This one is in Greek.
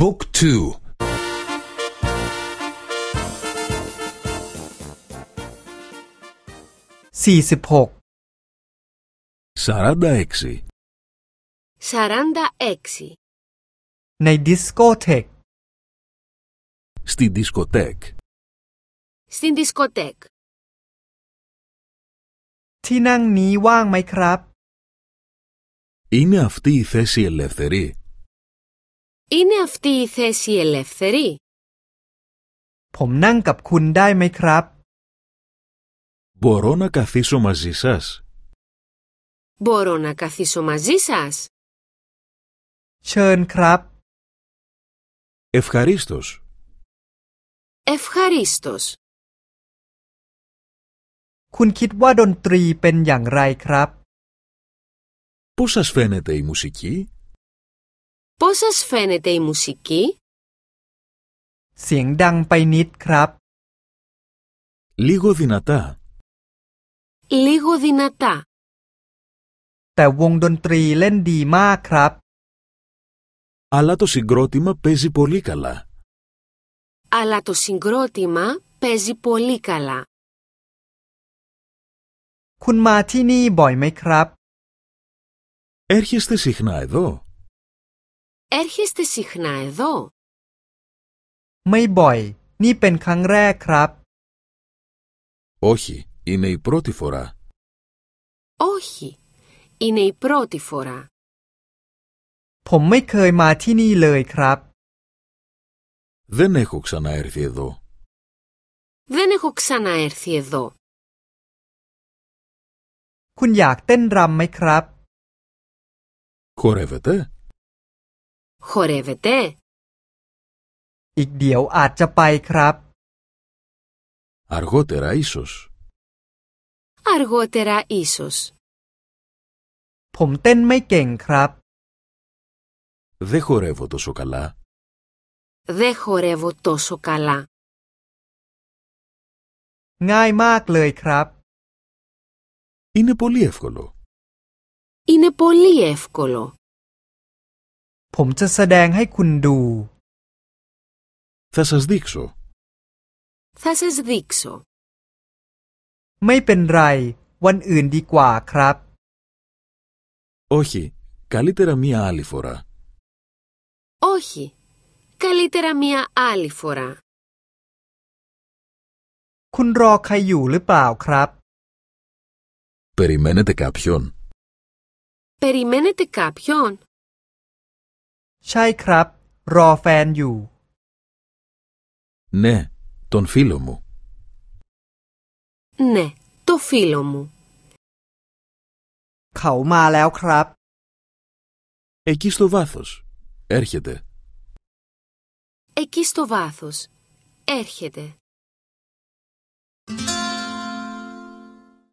บุ๊กทูสี่สิบหก σαράντα έξι 46. ในดิสโกเทก στη δισκοτέκ Στην δισκοτέκ. ที่นั่งนี้ว่างไหมครับ Είναι αυτή η θέση ελεύθερη Είναι αυτή η θέση ελεύθερη. ผมนั่งกับคุณได้ไหมครับ Μπορώ να καθίσω μαζί σας Μπορώ να καθίσω μαζί σας. เชิญครับ Ευχαρίστως Ευχαρίστως. คุณคิดว่าดนตรีเป็นอย่างไรครับ Πώς σας φαίνεται η μουσική Πώς σας φαίνεται η μουσική? เสียงดังไปนิดครับ Λίγο δυνατά Λίγο δυνατά. แต่วงดนตรีเล่นดีมากครับ Αλλά το συγκρότημα παίζει πολύ καλά Αλλά το συγκρότημα παίζει πολύ καλά. คุณมาที่นี่บ่อยไหมครับ Έρχεστε συχνά εδώ Έρχεστε συχνά εδώ. ไม่บ่อย นี่เป็นครั้งแรกครับ Όχι, είναι η πρώτη φορά Όχι. Είναι η πρώτη φορά. ผมไม่เคยมาที่นี่เลยครับ Δεν έχω ξαναέρθει εδώ Δεν έχω ξαναέρθει εδώ. คุณอยากเต้นรำไหมครับ Χορεύετε Χορεύετε? อีกเดี๋ยวอาจจะไปครับ Αργότερα ίσως Αργότερα ίσως. ผมเต้นไม่เก่งครับ Δεν χορεύω τόσο καλά Δεν χορεύω τόσο καλά. ง่ายมากเลยครับ Είναι πολύ εύκολο Είναι πολύ εύκολο. ผมจะแสดงให้คุณดู Θα σας δείξω Θα σας δείξω. ไม่เป็นไร วันอื่นดีกว่าครับ Όχι, καλύτερα μία άλλη φορά Όχι. Καλύτερα μία άλλη φορά. คุณรอใครอยู่หรือเปล่าครับ Περιμένετε κάποιον Περιμένετε κάποιον? ใช่ครับ รอแฟนอยู่ Ναι, τον φίλο μου Ναι, το φίλο μου. เขามาแล้วครับ Εκεί στο βάθος Έρχεται Εκεί στο βάθος. Έρχεται.